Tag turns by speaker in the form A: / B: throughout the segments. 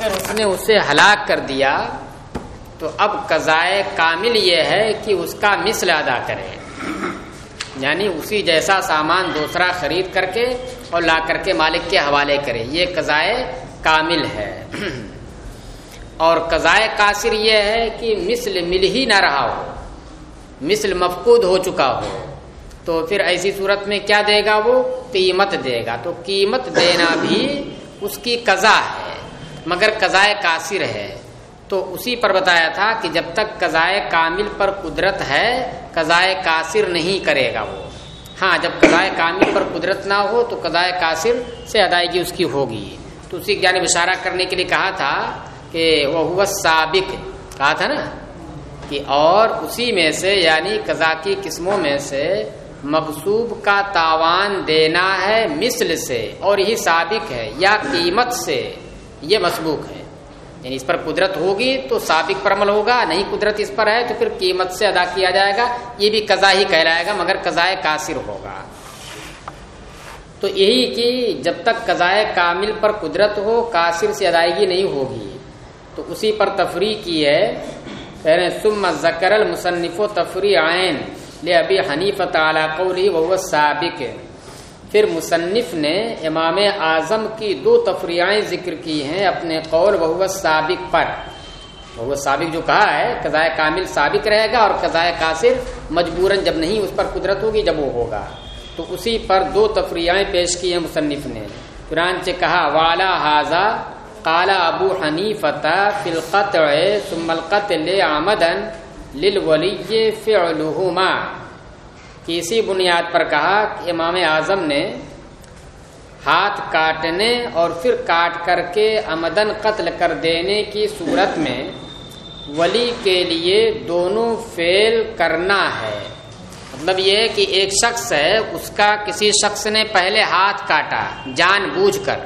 A: اگر اس نے اسے ہلاک کر دیا، تو اب قضائے کامل یہ ہے کہ اس کا مثل ادا کرے۔ یعنی اسی جیسا سامان دوسرا خرید کر کے اور لا کر کے مالک کے حوالے کرے۔ یہ قضائے کامل ہے۔ اور قضائے قاصر یہ ہے کہ مثل مل ہی نہ رہا ہو، مثل مفقود ہو چکا ہو، تو پھر ایسی صورت میں کیا دے گا وہ؟ قیمت دے گا۔ تو قیمت دینا بھی اس کی قضا ہے۔ مگر قضائے قاصر ہے۔ تو اسی پر بتایا تھا کہ جب تک قضائے کامل پر قدرت ہے، قضائے قاصر نہیں کرے گا وہ۔ ہاں جب قضائے کامل پر قدرت نہ ہو تو قضائے قاصر سے ادائیگی اس کی ہوگی۔ تو اسی کی یعنی جانب اشارہ کرنے کے لیے کہا تھا کہ وہ ہوا سابق کہا تھا نا کہ اور اسی میں سے یعنی قضا کی قسموں میں سے مقصوب کا تاوان دینا ہے مثل سے، اور یہی سابق ہے یا قیمت سے۔ یہ مسبوق ہے۔ یعنی اس پر قدرت ہوگی تو سابق پر عمل ہوگا، نہیں قدرت اس پر ہے تو پھر قیمت سے ادا کیا جائے گا۔ یہ بھی قضا ہی کہلائے گا، مگر قضائے قاصر ہوگا۔ تو یہی کہ جب تک قضائے کامل پر قدرت ہو قاصر سے ادائیگی نہیں ہوگی۔ تو اسی پر تفریح کی ہے۔ کہہ رہے سم ذکر المصنف و تفریح آئین لے ابھی حنیف تعالی قولی وہ سابق پھر مصنف نے امام اعظم کی دو تفریحیں ذکر کی ہیں اپنے قول وہ سابق پر۔ وہ سابق جو کہا ہے قضائے کامل سابق رہے گا اور قضائے قاصر مجبوراً جب نہیں، اس پر قدرت ہوگی جب وہ ہوگا۔ تو اسی پر دو تفریحیں پیش کی ہیں مصنف نے۔ قرآن سے کہا، والا حاضہ کالا ابو حنیفت فلقت ثم القتل آمدن للولی فعلہما کہ اسی بنیاد پر کہا کہ امام اعظم نے ہاتھ کاٹنے اور پھر کاٹ کر کے آمدن قتل کر دینے کی صورت میں ولی کے لیے دونوں فیل کرنا ہے۔ مطلب یہ کہ ایک شخص ہے، اس کا کسی شخص نے پہلے ہاتھ کاٹا، جان بوجھ کر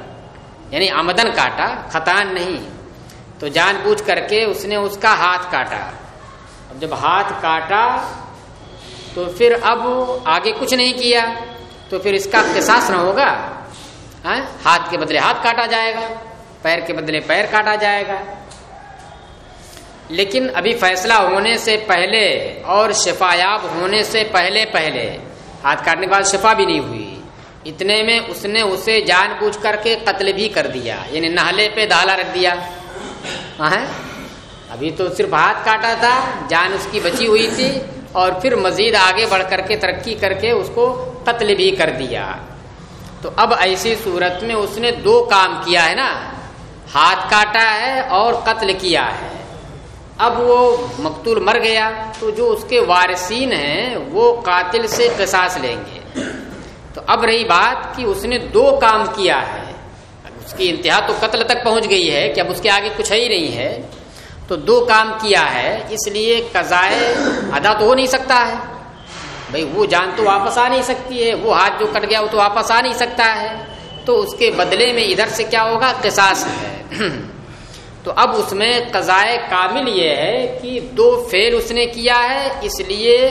A: یعنی آمدن کاٹا، خطان نہیں۔ تو جان بوجھ کر کے اس نے اس کا ہاتھ کاٹا۔ اب جب ہاتھ کاٹا تو پھر اب آگے کچھ نہیں کیا، تو پھر اس کا قصاص نہ ہوگا۔ ہاں؟ ہاتھ کے بدلے ہاتھ کاٹا جائے گا، پیر کے بدلے پیر کاٹا جائے گا۔ لیکن ابھی فیصلہ ہونے سے پہلے اور شفایاب ہونے سے پہلے پہلے، ہاتھ کاٹنے کے بعد شفا بھی نہیں ہوئی۔ اتنے میں اس نے اسے جان بوجھ کر کے قتل بھی کر دیا یعنی نہلے پہ دالا رکھ دیا۔ ابھی تو صرف ہاتھ کاٹا تھا، جان اس کی بچی ہوئی تھی۔ اور پھر مزید آگے بڑھ کر کے ترقی کر کے اس کو قتل بھی کر دیا۔ تو اب ایسی صورت میں اس نے دو کام کیا ہے نا۔ ہاتھ کاٹا ہے اور قتل کیا ہے۔ اب وہ مقتول مر گیا۔ تو جو اس کے وارثین ہیں وہ قاتل سے قصاص لیں گے۔ تو اب رہی بات کہ اس نے دو کام کیا ہے۔ اس کی انتہا تو قتل تک پہنچ گئی ہے کہ اب اس کے آگے کچھ ہے ہی نہیں ہے۔ تو دو کام کیا ہے، اس لیے قضائے ادا تو ہو نہیں سکتا ہے۔ بھائی وہ جان تو واپس آ نہیں سکتی ہے، وہ ہاتھ جو کٹ گیا وہ تو واپس آ نہیں سکتا ہے۔ تو اس کے بدلے میں ادھر سے کیا ہوگا؟ قصاص ہے۔ تو اب اس میں قضائے کامل یہ ہے کہ دو فیل اس نے کیا ہے، اس لیے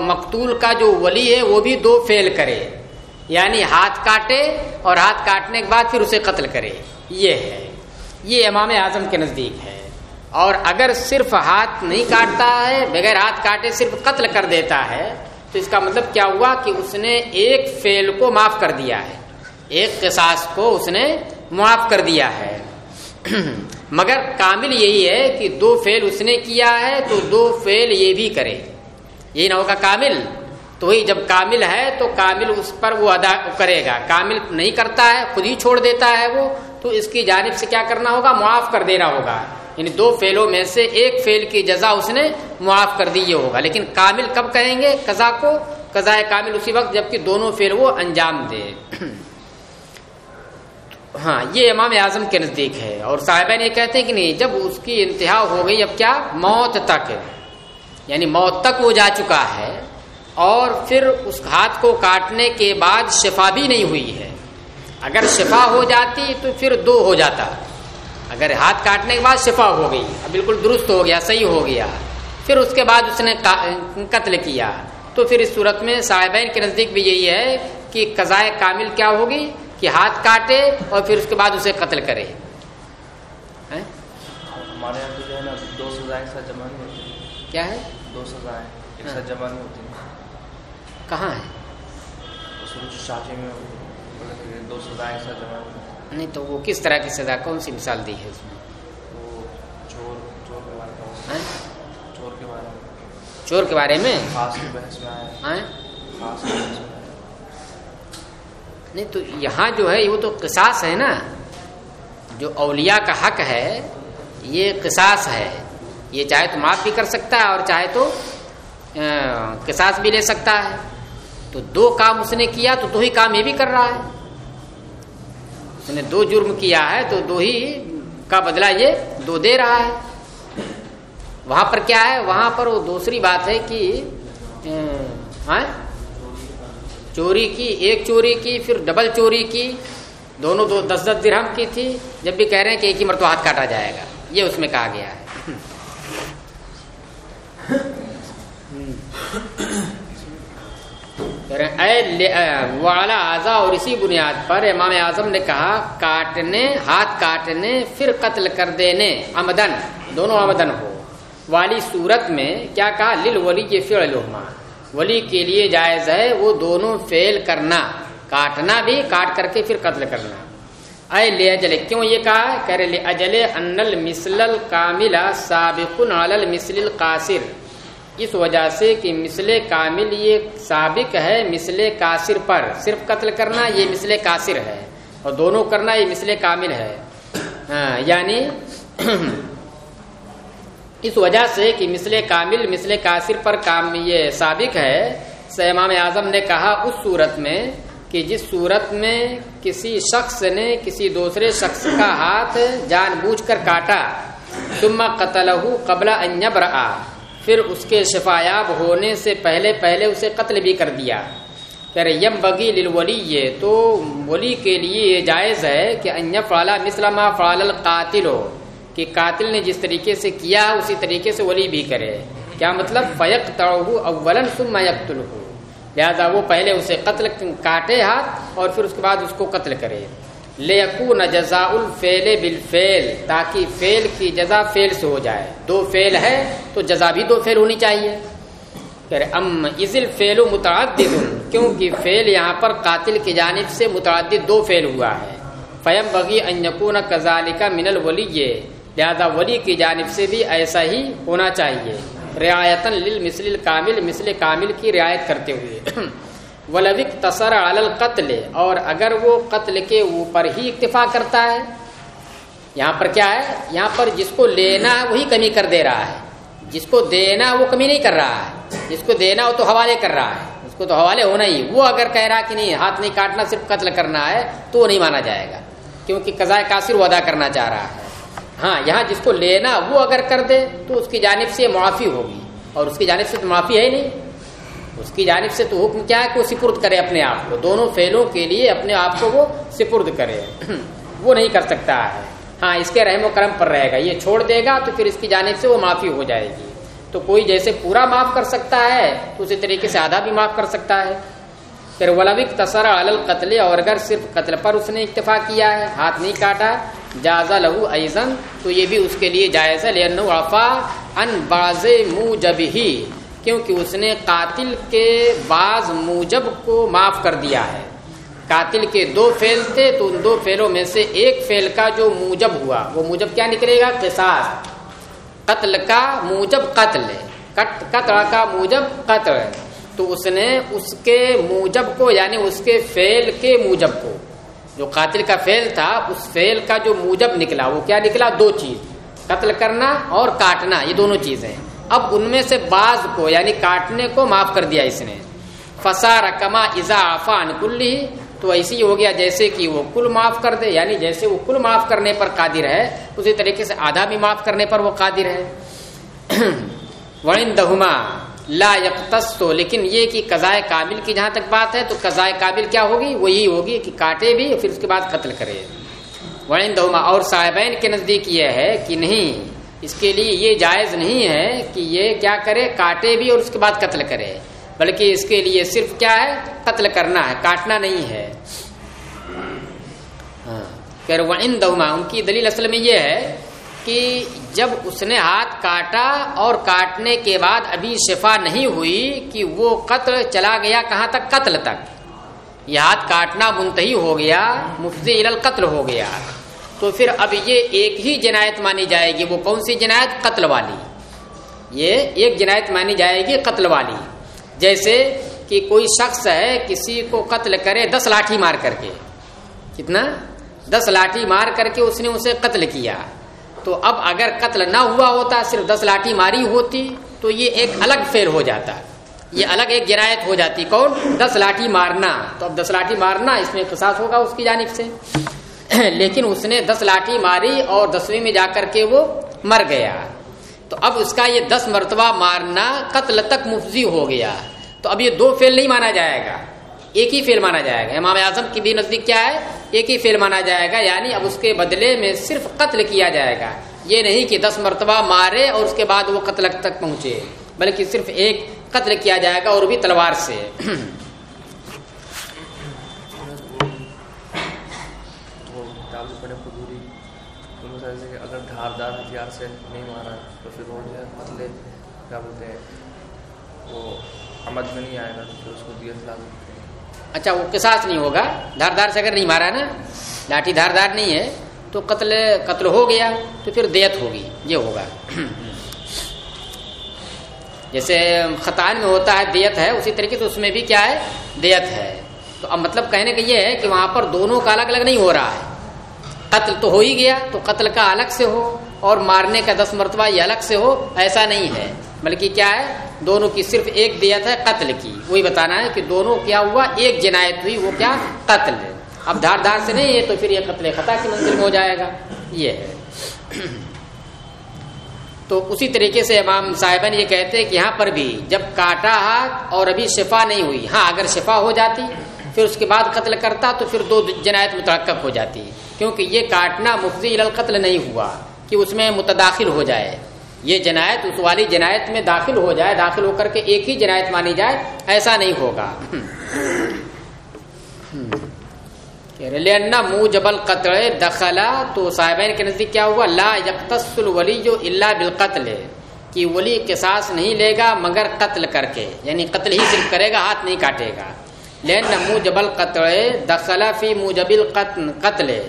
A: مقتول کا جو ولی ہے وہ بھی دو فیل کرے۔ یعنی ہاتھ کاٹے اور ہاتھ کاٹنے کے بعد پھر اسے قتل کرے۔ یہ ہے۔ یہ امام اعظم کے نزدیک ہے۔ اور اگر صرف ہاتھ نہیں کاٹتا ہے، بغیر ہاتھ کاٹے صرف قتل کر دیتا ہے، تو اس کا مطلب کیا ہوا کہ اس نے ایک فیل کو معاف کر دیا ہے۔ ایک قصاص کو اس نے معاف کر دیا ہے۔ مگر کامل یہی ہے کہ دو فیل اس نے کیا ہے تو دو فیل یہ بھی کرے۔ یہی نہ ہوگا کامل۔ تو وہی جب کامل ہے تو کامل اس پر وہ ادا کرے گا۔ کامل نہیں کرتا ہے، خود ہی چھوڑ دیتا ہے وہ۔ تو اس کی جانب سے کیا کرنا ہوگا؟ معاف کر دینا ہوگا۔ یعنی دو فیلوں میں سے ایک فیل کی جزا اس نے معاف کر دی، یہ ہوگا۔ لیکن کامل کب کہیں گے؟ قضا کو؟ قضاء کامل اسی وقت جبکہ دونوں فیل وہ انجام دے۔ ہاں یہ امام اعظم کے نزدیک ہے۔ اور صاحبین یہ کہتے ہیں کہ نہیں، جب اس کی انتہا ہو گئی، اب کیا؟ موت تک یعنی موت تک وہ جا چکا ہے۔ اور پھر اس ہاتھ کو کاٹنے کے بعد شفا بھی نہیں ہوئی ہے۔ اگر شفا ہو جاتی تو پھر دو ہو جاتا۔ اگر ہاتھ کاٹنے کے بعد شفا ہو گئی بالکل درست ہو گیا صحیح ہو گیا پھر اس کے بعد اس نے قتل کیا۔ تو پھر اس صورت میں صاحبین کے نزدیک بھی یہی ہے کہ قضائے کامل کیا ہوگی کہ ہاتھ کاٹے اور پھر اس کے بعد اسے قتل کرے۔
B: ہمارے یہاں تو جو ہے نا دو سزائیں ایک ساتھ جمع نہیں ہوتی۔
A: کیا ہے؟
B: دو سزائیں ایک
A: ہاں۔
B: ساتھ جمع نہیں ہوتی۔
A: کہاں ہے؟
B: میں دو سزائیں ایک ساتھ جمع ہوتی۔
A: نہیں تو وہ کس طرح کی سزا کون سی مثال دی ہے اس میں
B: چور کے بارے میں
A: نہیں تو یہاں جو ہے وہ تو قصاص ہے نا جو اولیاء کا حق ہے یہ قصاص ہے یہ چاہے تو معاف بھی کر سکتا ہے اور چاہے تو قصاص بھی لے سکتا ہے تو دو کام اس نے کیا تو دو ہی کام یہ بھی کر رہا ہے اس نے دو جرم کیا ہے تو دو ہی کا بدلہ یہ دو دے رہا ہے۔ وہاں پر کیا ہے؟ وہاں پر وہ دوسری بات ہے کہ ہاں، چوری کی، ایک چوری کی، پھر ڈبل چوری کی، دونوں دو دس دس درہم کی تھی۔ جب بھی کہہ رہے ہیں کہ ایک ہی مرتبہ ہاتھ کاٹا جائے گا۔ یہ اس میں کہا گیا ہے۔ کہہ والا اعضا اور اسی بنیاد پر امام اعظم نے کہا، کاٹنے، ہاتھ کاٹنے، پھر قتل کر دینے، آمدن، دونوں آمدن ہو۔ والی صورت میں کیا کہا؟ لل ولی یہ فعلہما ولی کے لیے جائز ہے وہ دونوں فیل کرنا۔ کاٹنا بھی، کاٹ کر کے پھر قتل کرنا۔ اے لے اجلے کیوں یہ کہا؟ کہہ رہے، لے اجلے ان المثل الکامل سابق علی المثل القاصر۔ اس وجہ سے کہ مثل کامل یہ سابق ہے مثل کاصر پر۔ صرف قتل کرنا یہ مثل کاصر ہے اور دونوں کرنا یہ مثل کامل ہے۔ ہاں، یعنی اس وجہ سے کہ مثل کامل مثل کاصر پر کام یہ سابق ہے۔ امام اعظم نے کہا اس صورت میں کہ جس صورت میں کسی شخص نے کسی دوسرے شخص کا ہاتھ جان بوجھ کر کاٹا، ثم قتلہ قبل ان یبرأ۔ پھر اس کے شفایاب ہونے سے پہلے پہلے اسے قتل بھی کر دیا۔ کہہ رہے یم بگی للولی یہ تو ولی کے لیے یہ جائز ہے کہ ان فعلا مثل ما فعل القاتل ہو کہ قاتل نے جس طریقے سے کیا اسی طریقے سے ولی بھی کرے۔ کیا مطلب؟ فیق تڑو اولن ثم یقتل ہو لہذا وہ پہلے اسے قتل کاٹے ہاتھ اور پھر اس کے بعد اس کو قتل کرے۔ لے نہ جزا الفیل بالفعل، تاکہ فیل کی جزا فیل سے ہو جائے۔ دو فیل ہے تو جزا بھی دو فیل ہونی چاہیے۔ کہہ رہے، ام ازل فیل متعدد، کیونکہ فیل یہاں پر قاتل کی جانب سے متعدد دو فیل ہوا ہے۔ فیم بغی ان یکون کذالک من الولی لہذا ولی کی جانب سے بھی ایسا ہی ہونا چاہیے۔ رعایتن للمثل الکامل مثل کامل کی رعایت کرتے ہوئے۔ ولوک تصر القتل، اور اگر وہ قتل کے اوپر ہی اکتفا کرتا ہے، یہاں پر کیا ہے؟ یہاں پر جس کو لینا ہے وہی کمی کر دے رہا ہے۔ جس کو دینا وہ کمی نہیں کر رہا ہے۔ جس کو دینا وہ تو حوالے کر رہا ہے۔ اس کو تو حوالے ہونا ہی۔ وہ اگر کہہ رہا کہ نہیں، ہاتھ نہیں کاٹنا، صرف قتل کرنا ہے، تو وہ نہیں مانا جائے گا۔ کیونکہ قضائے کاصر وہ ادا کرنا چاہ رہا ہے۔ ہاں یہاں جس کو لینا وہ اگر کر دے، تو اس کی جانب سے معافی ہوگی۔ اور اس کی جانب سے تو معافی ہے ہی نہیں۔ اس کی جانب سے تو حکم کیا ہے کہ وہ سپرد کرے اپنے آپ کو؟ دونوں فیلوں کے لیے اپنے آپ کو وہ سپرد کرے۔ وہ نہیں کر سکتا ہے۔ ہاں اس کے رحم و کرم پر رہے گا۔ یہ چھوڑ دے گا تو پھر اس کی جانب سے وہ معافی ہو جائے گی۔ تو کوئی جیسے پورا معاف کر سکتا ہے تو اسی طریقے سے آدھا بھی معاف کر سکتا ہے۔ پھر ولابک تصر القتل، اور اگر صرف قتل پر اس نے اکتفا کیا ہے، ہاتھ نہیں کاٹا جازا لہو ایزن تو یہ بھی اس کے لیے جائز ہے۔ لین وفا ان باز موجب ہی کیونکہ اس نے قاتل کے بعض موجب کو معاف کر دیا ہے۔ قاتل کے دو فیل تھے تو ان دو فیلوں میں سے ایک فیل کا جو موجب ہوا، وہ موجب کیا نکلے گا؟ قصاص۔ قتل کا موجب قتل قتل کا موجب قتل تو اس نے اس کے موجب کو یعنی اس کے فیل کے موجب کو، جو قاتل کا فیل تھا، اس فیل کا جو موجب نکلا، وہ کیا نکلا؟ دو چیز۔ قتل کرنا اور کاٹنا، یہ دونوں چیزیں اب ان میں سے بعض کو یعنی کاٹنے کو معاف کر دیا اس نے۔ فسا رقما ازا آفان کلی تو ایسی ہو گیا جیسے کہ وہ کل معاف کر دے یعنی جیسے وہ کل معاف کرنے پر قادر ہے، اسی طریقے سے آدھا بھی معاف کرنے پر وہ قادر ہے۔ وڑن دہما لا یکتس تو لیکن یہ کہ قضائے قابل کی جہاں تک بات ہے، تو قضائے قابل کیا ہوگی؟ وہی ہوگی کہ کاٹے بھی، پھر اس کے بعد قتل کرے۔ وڑن دہما اور صاحبین کے نزدیک یہ ہے کہ نہیں اس کے لیے یہ جائز نہیں ہے کہ یہ کیا کرے، کاٹے بھی اور اس کے بعد قتل کرے۔ بلکہ اس کے لیے صرف کیا ہے، قتل کرنا ہے، کاٹنا نہیں ہے۔ ہاں۔ ان دہما ان کی دلیل اصل میں یہ ہے کہ جب اس نے ہاتھ کاٹا اور کاٹنے کے بعد ابھی شفا نہیں ہوئی کہ وہ قتل چلا گیا کہاں تک؟ قتل تک۔ یہ ہاتھ کاٹنا منتحی ہو گیا، مفتی قتل ہو گیا۔ تو پھر اب یہ ایک ہی جنایت مانی جائے گی، وہ کون سی جنایت؟ قتل والی۔ یہ ایک جنایت مانی جائے گی، قتل والی۔ جیسے کہ کوئی شخص ہے، کسی کو قتل کرے دس لاٹھی مار کر کے۔ کتنا؟ دس لاٹھی مار کر کے اس نے اسے قتل کیا۔ تو اب اگر قتل نہ ہوا ہوتا، صرف دس لاٹھی ماری ہوتی، تو یہ ایک الگ فیل ہو جاتا۔ یہ الگ ایک جنایت ہو جاتی۔ کون؟ دس لاٹھی مارنا۔ تو اب دس لاٹھی مارنا، اس میں قصاص ہوگا اس کی جانب سے۔ لیکن اس نے دس لاٹھی ماری اور دسویں میں جا کر کے وہ مر گیا۔ تو اب اس کا یہ دس مرتبہ مارنا قتل تک مفضی ہو گیا۔ تو اب یہ دو فیل نہیں مانا جائے گا۔ ایک ہی فیل مانا جائے گا۔ امام اعظم کی بھی نزدیک کیا ہے؟ ایک ہی فیل مانا جائے گا۔ یعنی اب اس کے بدلے میں صرف قتل کیا جائے گا۔ یہ نہیں کہ دس مرتبہ مارے اور اس کے بعد وہ قتل تک پہنچے، بلکہ صرف ایک قتل کیا جائے گا اور بھی تلوار سے۔
B: اگر دھاردار ہتھیار سے نہیں مارا تو پھر وہ جو ہے قتل کیا بولتے ہیں، وہ عمد میں نہیں آئے گا، تو پھر اس کو دیت لا
A: اچھا وہ قصاص نہیں ہوگا؟ دھار دھار سے اگر نہیں مارا نا، لاٹھی دھار دھار نہیں ہے، تو قتل قتل ہو گیا، تو پھر دیت ہوگی، یہ ہوگا۔ جیسے خطان میں ہوتا ہے دیت ہے، اسی طریقے سے اس میں بھی کیا ہے؟ دیت ہے۔ تو اب مطلب کہنے کا یہ ہے کہ وہاں پر دونوں کا الگ الگ نہیں ہو رہا ہے۔ قتل تو ہو ہی گیا، تو قتل کا الگ سے ہو اور مارنے کا دس مرتبہ یہ الگ سے ہو، ایسا نہیں ہے۔ بلکہ کیا ہے؟ دونوں کی صرف ایک دیت ہے قتل کی۔ وہی بتانا ہے کہ دونوں کیا ہوا، ایک جنایت ہوئی، وہ کیا؟ قتل اب دھار دھار سے نہیں ہے تو پھر یہ قتل خطا کی منزل ہو جائے گا۔ یہ ہے۔ تو اسی طریقے سے امام صاحبان یہ کہتے ہیں کہ یہاں پر بھی جب کاٹا ہاتھ اور ابھی شفا نہیں ہوئی ہاں اگر شفا ہو جاتی پھر اس کے بعد قتل کرتا تو پھر دو جنایت مترقب ہو جاتی کیونکہ یہ کاٹنا مفضی القتل نہیں ہوا کہ اس میں متداخل ہو جائے۔ یہ جنایت، اس والی جنایت میں داخل ہو جائے، داخل ہو کر کے ایک ہی جنایت مانی جائے، ایسا نہیں ہوگا۔ منہ جبل قطر دخلا تو صاحبین کے نزدیک کیا ہوا؟ لا یکتص الولی جو اللہ بالقتل۔ کہ ولی کے ساس نہیں لے گا مگر قتل کر کے یعنی قتل ہی صرف کرے گا، ہاتھ نہیں کاٹے گا۔ لین منہ جبل قطر دخلا فی موجبل قتل۔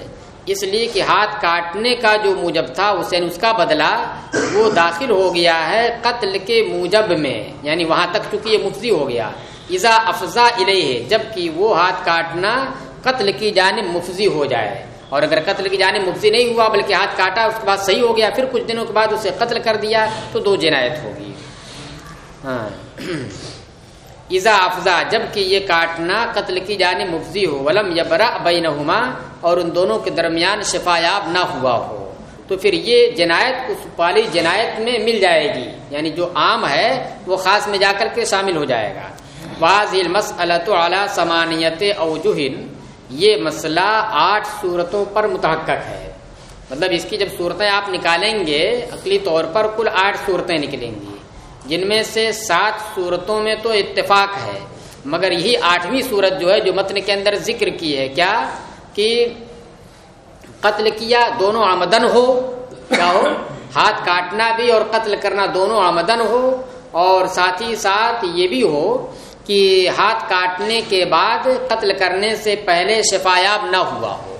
A: اس لیے کہ ہاتھ کاٹنے کا جو موجب تھا، حسین، اس کا بدلہ وہ داخل ہو گیا ہے قتل کے موجب میں یعنی وہاں تک چونکہ یہ مفضی ہو گیا۔ ایزا افزا ہے جبکہ وہ ہاتھ کاٹنا قتل کی جانب مفضی ہو جائے۔ اور اگر قتل کی جانب مفضی نہیں ہوا، بلکہ ہاتھ کاٹا، اس کے بعد صحیح ہو گیا، پھر کچھ دنوں کے بعد اسے قتل کر دیا، تو دو جنایت ہوگی۔ ہاں۔ ایزا افزا، جبکہ یہ کاٹنا قتل کی جانب مفضی ہو، ولم یا برا بینہما، اور ان دونوں کے درمیان شفایاب نہ ہوا ہو۔ تو پھر یہ جنایت، اس والی جنایت میں مل جائے گی۔ یعنی جو عام ہے، وہ خاص میں جا کر کے شامل ہو جائے گا۔ واضح مسلط اعلیٰ سمانیت اوجہن یہ مسئلہ آٹھ صورتوں پر متحقق ہے۔ مطلب اس کی جب صورتیں آپ نکالیں گے، عقلی طور پر کل آٹھ صورتیں نکلیں گی۔ جن میں سے سات صورتوں میں تو اتفاق ہے، مگر یہی آٹھویں صورت جو ہے، جو متن کے اندر ذکر کی ہے، کیا؟ کہ قتل کیا دونوں آمدن ہو، کیا ہو؟ ہاتھ کاٹنا بھی اور قتل کرنا دونوں آمدن ہو، اور ساتھ ہی ساتھ یہ بھی ہو کہ ہاتھ کاٹنے کے بعد قتل کرنے سے پہلے شفایاب نہ ہوا ہو۔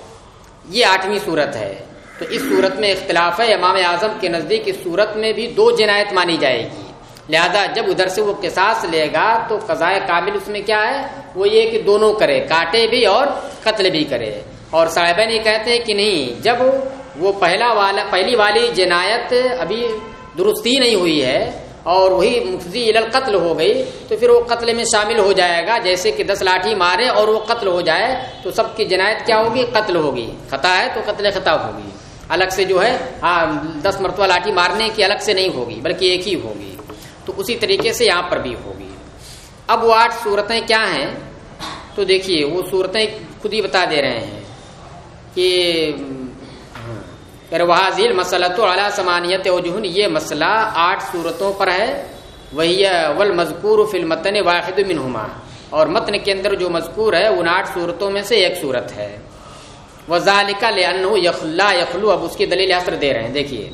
A: یہ آٹھویں صورت ہے۔ تو اس صورت میں اختلاف ہے، امام اعظم کے نزدیک اس صورت میں بھی دو جنایت مانی جائے گی۔ لہذا جب ادھر سے وہ قصاص لے گا تو قضائے قابل اس میں کیا ہے؟ وہ یہ کہ دونوں کرے، کاٹے بھی اور قتل بھی کرے۔ اور صاحبین یہ کہتے ہیں کہ نہیں، جب وہ پہلا والا، پہلی والی جنایت ابھی درستی نہیں ہوئی ہے اور وہی مفضی قتل ہو گئی، تو پھر وہ قتل میں شامل ہو جائے گا۔ جیسے کہ دس لاٹھی مارے اور وہ قتل ہو جائے، تو سب کی جنایت کیا ہوگی؟ قتل ہوگی۔ خطا ہے تو قتل خطا ہوگی۔ الگ سے جو ہے ہاں دس مرتبہ لاٹھی مارنے کی الگ سے نہیں ہوگی، بلکہ ایک ہی ہوگی۔ تو اسی طریقے سے یہاں پر بھی ہوگی اب وہ آٹھ صورتیں کیا ہیں؟ تو دیکھیے، وہ صورتیں خود ہی بتا دے رہے ہیں کہ ہاں، وحاضل مسئلہ تو اعلیٰ سمانیت وجہن، یہ مسئلہ آٹھ صورتوں پر ہے۔ وہی ول مذکور فلمتن واحد منہما۔ اور متن کے اندر جو مذکور ہے، ان آٹھ صورتوں میں سے ایک صورت ہے۔ وزالکا لے یخلا یخلو، اب اس کی دلیل حسر دے رہے ہیں۔ دیکھیے۔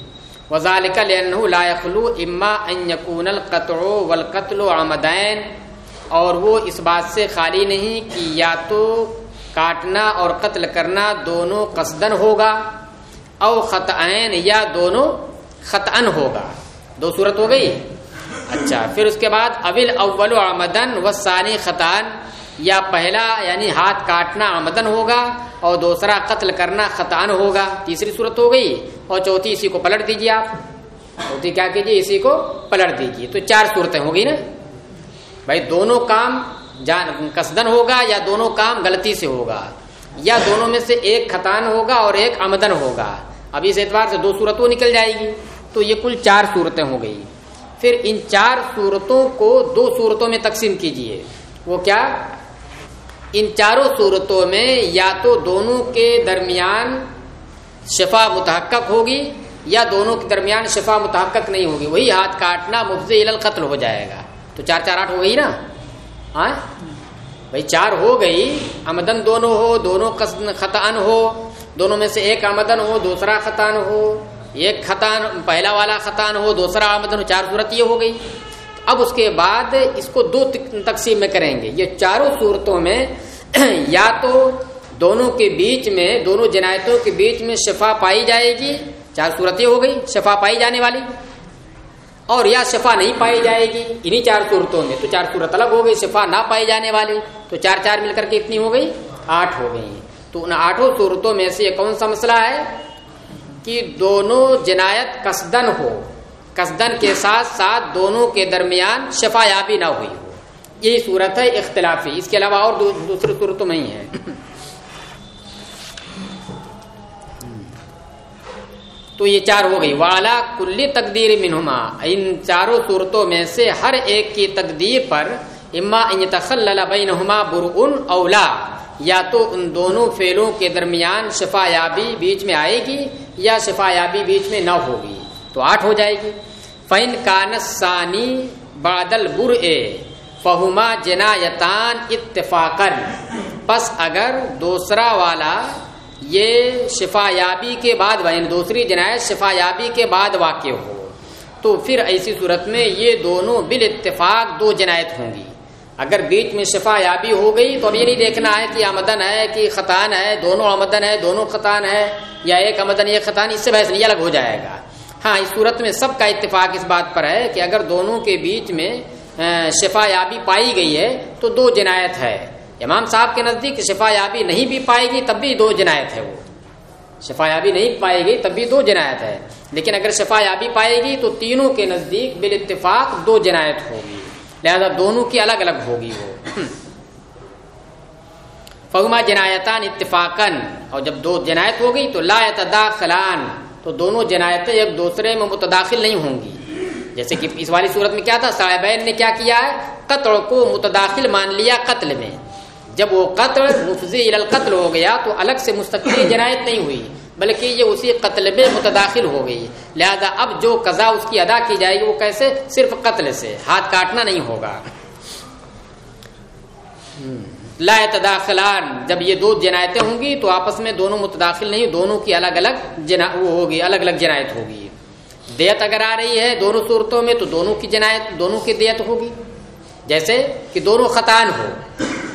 A: وزالک لأنه لا يخلو اما ان يكون القطع والقتل عمدین اور وہ اس بات سے خالی نہیں کہ یا تو کاٹنا اور قتل کرنا دونوں قصدن ہوگا، او خطعین یا دونوں خطأن ہوگا۔ دو صورت ہو گئی؟ اچھا پھر اس کے بعد، اول اول آمدن و ثانی خطان یا پہلا یعنی ہاتھ کاٹنا آمدن ہوگا اور دوسرا قتل کرنا خطان ہوگا، تیسری صورت ہو گئی اور چوتھی اسی کو پلٹ دیجیے آپ۔ چوتھی کیا کیجیے اسی کو پلٹ دیجیے تو چار صورتیں ہوگی نا؟ بھائی دونوں کام جان قصدن ہوگا یا دونوں کام غلطی سے ہوگا؟ یا دونوں میں سے ایک خطان ہوگا اور ایک آمدن ہوگا؟ اب اس اعتبار سے دو صورتوں نکل جائے گی۔ تو یہ کل چار صورتیں ہو گئی۔ پھر ان چار صورتوں کو دو صورتوں میں تقسیم کیجیے وہ کیا؟ ان چاروں صورتوں میں یا تو دونوں کے درمیان شفا متحقق ہوگی یا دونوں کے درمیان شفا متحقق نہیں ہوگی۔ وہی ہاتھ کاٹنا مفز قتل ہو جائے گا۔ تو چار چار آٹھ ہو گئی نا؟ ہاں بھائی چار ہو گئی۔ آمدن دونوں ہو، دونوں خطان ہو۔ دونوں میں سے ایک آمدن ہو، دوسرا خطان ہو۔ ایک خطان، پہلا والا خطان ہو، دوسرا آمدن ہو، چار صورت یہ ہو گئی۔ اب اس کے بعد اس کو دو تقسیم میں کریں گے۔ یہ چاروں صورتوں میں یا تو دونوں کے بیچ میں، دونوں جنایتوں کے بیچ میں شفا پائی جائے گی۔ چار صورتیں ہو گئی، شفا پائی جانے والی۔ اور یا شفا نہیں پائی جائے گی، انہی چار صورتوں میں۔ تو چار صورت الگ ہو گئی، شفا نہ پائی جانے والی۔ تو چار چار مل کر کے اتنی ہو گئی، آٹھ ہو گئی۔ تو ان آٹھوں صورتوں میں سے یہ کون سا مسئلہ ہے؟ کہ دونوں جنایت قصدن ہو۔ قصدن کے ساتھ ساتھ دونوں کے درمیان شفا یابی نہ ہوئی ہو۔ یہی صورت ہے اختلافی۔ اس کے علاوہ اور دوسری صورتوں میں ہی ہے۔ تو یہ چار ہو گئی۔ والا کلی تقدیر منہما۔ ان چاروں صورتوں میں سے ہر ایک کی تقدیر پر اما ان تخلل بینہما برعن اولا یا تو ان دونوں فعلوں کے درمیان شفا یابی بیچ میں آئے گی یا شفا یابی بیچ میں نہ ہوگی۔ تو آٹھ ہو جائے گی۔ فین کانسانی بادل بر اے فہما جنایتان اتفاقن پس اگر دوسرا والا یہ شفا یابی کے بعد یعنی دوسری جنایت شفا یابی کے بعد واقع ہو، تو پھر ایسی صورت میں یہ دونوں بال اتفاق دو جنایت ہوں گی۔ اگر بیچ میں شفا یابی ہو گئی تو اب یہ نہیں دیکھنا ہے کہ آمدن ہے، کہ خطان ہے، دونوں آمدن ہے، دونوں خطان ہے، یا ایک آمدن، ایک خطان، اس سے بحث نہیں الگ ہو جائے گا۔ ہاں اس صورت میں سب کا اتفاق اس بات پر ہے کہ اگر دونوں کے بیچ میں شفا یابی پائی گئی ہے، تو دو جنایت ہے۔ امام صاحب کے نزدیک شفا یابی نہیں بھی پائے گی تب بھی دو جنایت ہے وہ۔ شفا یابی نہیں پائے گی تب بھی دو جنایت ہے۔ لیکن اگر شفا یابی پائے گی تو تینوں کے نزدیک بال اتفاق دو جنایت ہوگی۔ لہذا دونوں کی الگ الگ ہوگی وہ۔ فہما جنایتان اتفاقن اور جب دو جنایت ہو گئی، تو لا يتداخلان تو دونوں جنایتیں ایک دوسرے میں متداخل نہیں ہوں گی۔ جیسے کہ اس والی صورت میں کیا تھا؟ صاحبین نے کیا کیا ہے؟ قتل کو متداخل مان لیا قتل میں۔ جب وہ قتل مفضی القتل ہو گیا تو الگ سے مستقل جنایت نہیں ہوئی، بلکہ یہ اسی قتل میں متداخل ہو گئی۔ لہذا اب جو قضا اس کی ادا کی جائے گی وہ کیسے؟ صرف قتل سے۔ ہاتھ کاٹنا نہیں ہوگا۔ لا تداخلان جب یہ دو جنایتیں ہوں گی تو آپس میں دونوں متداخل نہیں، دونوں کی الگ الگ جنا، وہ ہوگی، الگ الگ جنایت ہوگی دیت اگر آ رہی ہے دونوں صورتوں میں تو دونوں کی جنایت، دونوں کی دیت ہوگی۔ جیسے کہ دونوں خطان ہو،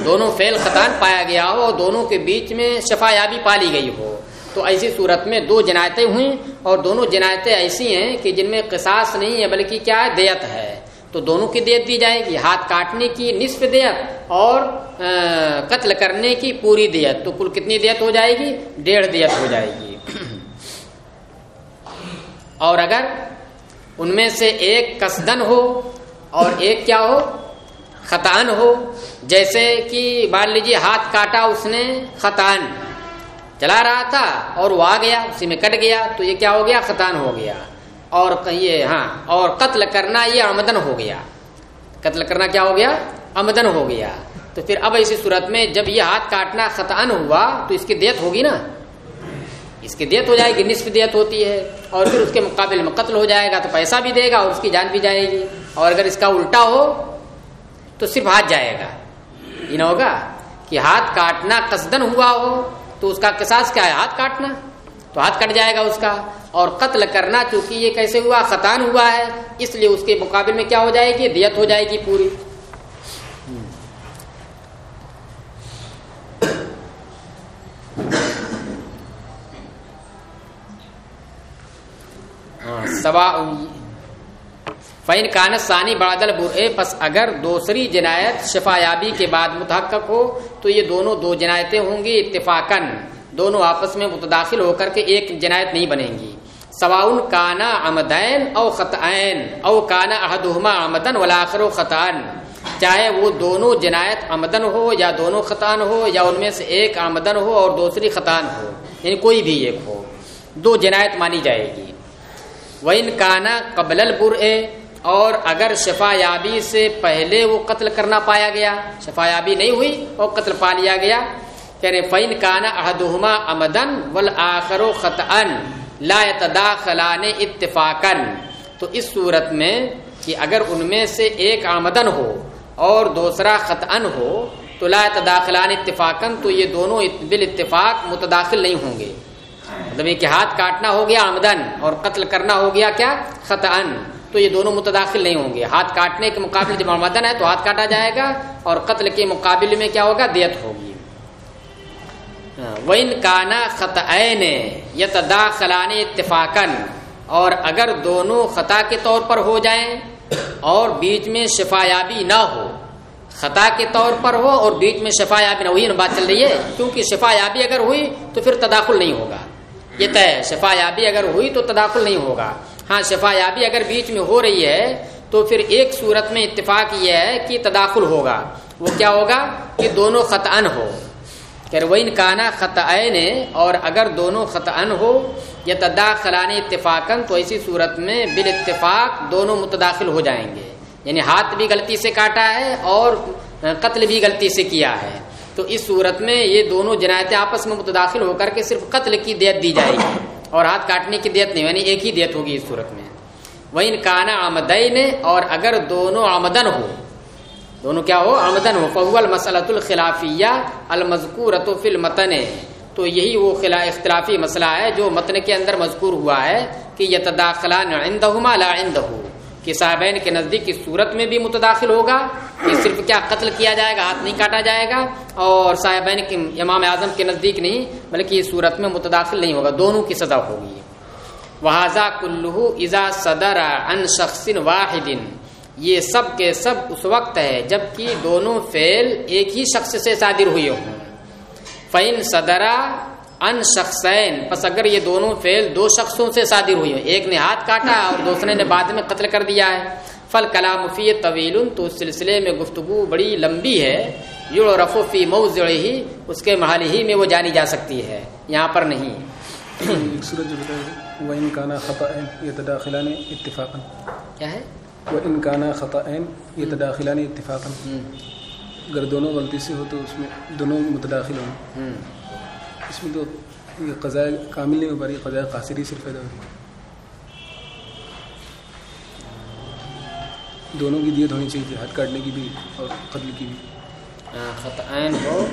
A: دونوں فیل خطان پایا گیا ہو اور دونوں کے بیچ میں شفا یابی پالی گئی ہو۔ تو ایسی صورت میں دو جنایتیں ہوئیں اور دونوں جنایتیں ایسی ہیں کہ جن میں قصاص نہیں ہے بلکہ کیا ہے؟ دیت ہے۔ تو دونوں کی دیت دی جائے گی۔ ہاتھ کاٹنے کی نصف دیت اور قتل کرنے کی پوری دیت۔ تو کل کتنی دیت ہو جائے گی؟ ڈیڑھ دیت ہو جائے گی۔ اور اگر ان میں سے ایک کسدن ہو اور ایک کیا ہو؟ خطان ہو۔ جیسے کہ مان لیجیے ہاتھ کاٹا اس نے خطان، چلا رہا تھا اور وہ آ گیا، اسی میں کٹ گیا، تو یہ کیا ہو گیا؟ خطان ہو گیا۔ اور یہ ہاں اور قتل کرنا یہ آمدن ہو گیا۔ قتل کرنا کیا ہو گیا؟ آمدن ہو گیا۔ تو پھر اب ایسی صورت میں جب یہ ہاتھ کاٹنا خطان ہوا تو اس کی دیت ہوگی نا؟ اس کی دیت ہو جائے گی، نصف دیت ہوتی ہے۔ اور پھر اس کے مقابل میں قتل ہو جائے گا تو پیسہ بھی دے گا اور اس کی جان بھی جائے گی۔ اور اگر اس کا الٹا ہو تو صرف ہاتھ جائے گا۔ یہ نہ ہوگا کہ ہاتھ کاٹنا قصدن ہوا ہو تو اس کا قصاص کیا ہے؟ ہاتھ کاٹنا۔ تو ہاتھ کٹ جائے گا اس کا اور قتل کرنا چونکہ یہ کیسے ہوا؟ خطان ہوا ہے۔ اس لیے اس کے مقابل میں کیا ہو جائے گی؟ دیت ہو جائے گی پوری۔ ہاں، سوا فین کانت ثانی بادل برے پس اگر دوسری جنایت شفایابی کے بعد متحقق ہو، تو یہ دونوں دو جنایتیں ہوں گی اتفاقن دونوں آپس میں متداخل ہو کر کے ایک جنایت نہیں بنیں گی۔ سواؤن کانا آمدین او خطعین او کانا احدہما آمدن ولاخر و خطان چاہے وہ دونوں جنایت آمدن ہو یا دونوں خطان ہو یا ان میں سے ایک آمدن ہو اور دوسری خطان ہو یعنی کوئی بھی ایک ہو، دو جنایت مانی جائے گی۔ وہ ان کانا قبل البر اور اگر شفا یابی سے پہلے وہ قتل کرنا پایا گیا، شفا یابی نہیں ہوئی اور قتل پا لیا گیا یعنی کہہ رہے فین کانا احدہما امدن ول آخر لا تداخلان اتفاقن تو اس صورت میں کہ اگر ان میں سے ایک آمدن ہو اور دوسرا خطن ہو تو لا تداخلان اتفاقن تو یہ دونوں بال اتفاق متداخل نہیں ہوں گے۔ مطلب یہ کہ ہاتھ کاٹنا ہو گیا آمدن اور قتل کرنا ہو گیا کیا؟ خطن تو یہ دونوں متداخل نہیں ہوں گے۔ ہاتھ کاٹنے کے مقابلے جب آمدن ہے تو ہاتھ کاٹا جائے گا اور قتل کے مقابلے میں کیا ہوگا؟ دیت ہوگی۔ وَإِن کانا خطعین یتداخلان اتفاقن اور اگر دونوں خطا کے طور پر ہو جائیں اور بیچ میں شفایابی نہ ہو، خطا کے طور پر ہو اور بیچ میں شفا یابی نہ وہی بات چل رہی ہے۔ کیونکہ شفا یابی اگر ہوئی تو پھر تداخل نہیں ہوگا۔ یہ طے شفا یابی اگر ہوئی تو تداخل نہیں ہوگا۔ ہاں شفا یابی اگر بیچ میں ہو رہی ہے تو پھر ایک صورت میں اتفاق یہ ہے کہ تداخل ہوگا۔ وہ کیا ہوگا؟ کہ دونوں خطان ہو۔ کہ وین کانا خطعین اور اگر دونوں خطعن ہو یا تداخلان اتفاقن تو ایسی صورت میں بال اتفاق دونوں متداخل ہو جائیں گے۔ یعنی ہاتھ بھی غلطی سے کاٹا ہے اور قتل بھی غلطی سے کیا ہے۔ تو اس صورت میں یہ دونوں جنایتیں آپس میں متداخل ہو کر کے صرف قتل کی دیت دی جائے گی اور ہاتھ کاٹنے کی دیت نہیں یعنی ایک ہی دیت ہوگی اس صورت میں۔ وہ ان کانا آمدین اور اگر دونوں آمدن ہو دونوں کیا ہو؟ آمدن ہو۔ فول مسلط الخلافیہ المذکورت فی المتن۔ تو یہی وہ خلا اختلافی مسئلہ ہے جو متن کے اندر مذکور ہوا ہے کہ یہ تداخلہ عندہما لا عندہ کہ صاحبین کے نزدیک اس صورت میں بھی متداخل ہوگا، کہ صرف کیا قتل کیا جائے گا، ہاتھ نہیں کاٹا جائے گا، اور صاحبین کے امام اعظم کے نزدیک نہیں، بلکہ اس صورت میں متداخل نہیں ہوگا، دونوں کی سزا ہوگی۔ وحاظہ کلو ازا صدر ان شخص واحد۔ یہ سب کے سب اس وقت ہے جبکہ دونوں فعل ایک ہی شخص سے صادر ہوئے ہوں فین صدرا ان شخصین پس اگر یہ دونوں فعل دو شخصوں سے صادر ہوئی ہوں ایک نے ہاتھ کاٹا اور دوسرے نے بعد میں قتل کر دیا ہے۔ فل کلام فی طویل تو اس سلسلے میں گفتگو بڑی لمبی ہے۔ یو رفو فی موضع ہی اس کے محل ہی میں وہ جانی جا سکتی ہے۔ یہاں پر نہیں۔
C: سورج وہ انکانا خطا یہ تداخلان اتفاقا۔
A: کیا ہے؟
C: وہ انکانا خطا یہ تداخلان اتفاقا اگر دونوں غلطی سے ہو تو اس میں دونوں متداخل ہوں۔ اس میں تو یہ قضاء کامل نہیں ہو پا رہی قضاء قاصری صرف پیدا ہو دونوں کی دیت ہونی چاہیے ہاتھ کاٹنے کی بھی اور قتل کی بھی۔
A: خطعین ہو۔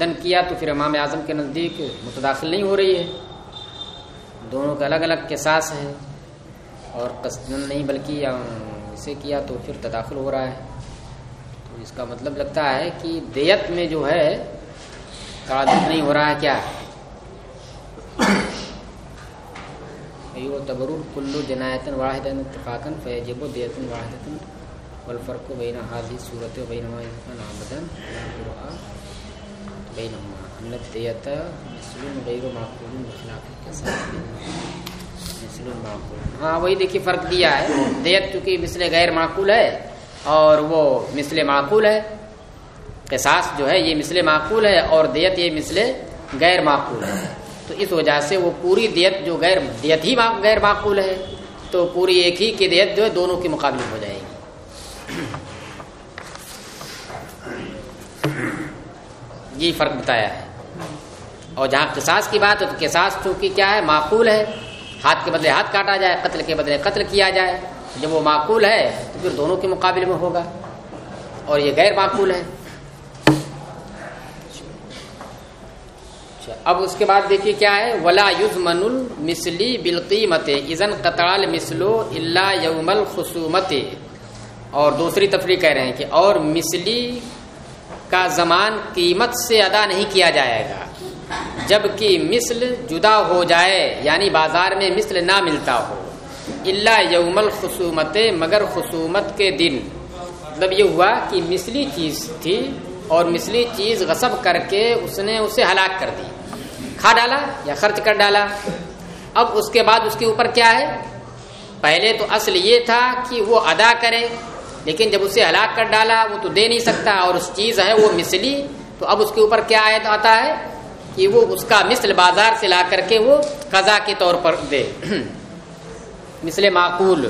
A: مدن کیا تو پھر امام اعظم کے نزدیک متداخل نہیں ہو رہی ہے۔ دونوں کا الگ الگ قصاص ہے اور قصدن نہیں بلکہ اسے کیا تو پھر تداخل ہو رہا ہے۔ تو اس کا مطلب لگتا ہے کہ دیت میں جو ہے، تعدد نہیں ہو رہا ہے کیا؟ ایو تبرور کلو جنایتن واحد اتفاقن فیجب و دیتن واحد والفرق بین حاضی صورت و بین آمدن بینہما ان الدیت مثل غیر معقول بخلاف مثل معقول. ہاں وہی دیکھیے فرق دیا ہے۔ دیت کیونکہ مثل غیر معقول ہے اور وہ مثل معقول ہے۔ قصاص جو ہے، یہ مثل معقول ہے اور دیت یہ مثل غیر معقول ہے۔ تو اس وجہ سے وہ پوری دیت جو غیر دیت ہی غیر معقول ہے۔ تو پوری ایک ہی کی دیت جو ہے، دونوں کے مقابلے ہو جائے گی۔ یہ فرق بتایا ہے۔ اور جہاں قصاص کی بات ہے تو قصاص چونکہ کیا ہے؟ معقول ہے۔ ہاتھ کے بدلے ہاتھ کاٹا جائے، قتل کے بدلے قتل کیا جائے۔ جب وہ معقول ہے تو پھر دونوں کے مقابلے میں ہوگا۔ اور یہ غیر معقول ہے۔ اب اس کے بعد دیکھیے کیا ہے۔ ولا یوز من المسلی بالقیمت ازن قطال مسلو اللہ یومل خصومت اور دوسری تفریح کہہ رہے ہیں کہ اور مسلی کا زمان قیمت سے ادا نہیں کیا جائے گا۔ جبکہ مثل جدا ہو جائے یعنی بازار میں مثل نہ ملتا ہو۔ اللہ یوم الخصومت، مگر خصومت کے دن۔ مطلب یہ ہوا کہ مثلی چیز تھی اور مثلی چیز غصب کر کے اس نے اسے ہلاک کر دی۔ کھا ڈالا یا خرچ کر ڈالا؟ اب اس کے بعد اس کے اوپر کیا ہے؟ پہلے تو اصل یہ تھا کہ وہ ادا کرے۔ لیکن جب اسے ہلاک کر ڈالا، وہ تو دے نہیں سکتا اور اس چیز ہے وہ مثلی۔ تو اب اس کے اوپر کیا آیت آتا ہے؟ کہ وہ اس کا مثل بازار سے لا کر کے وہ قضا کے طور پر دے۔ مثل معقول۔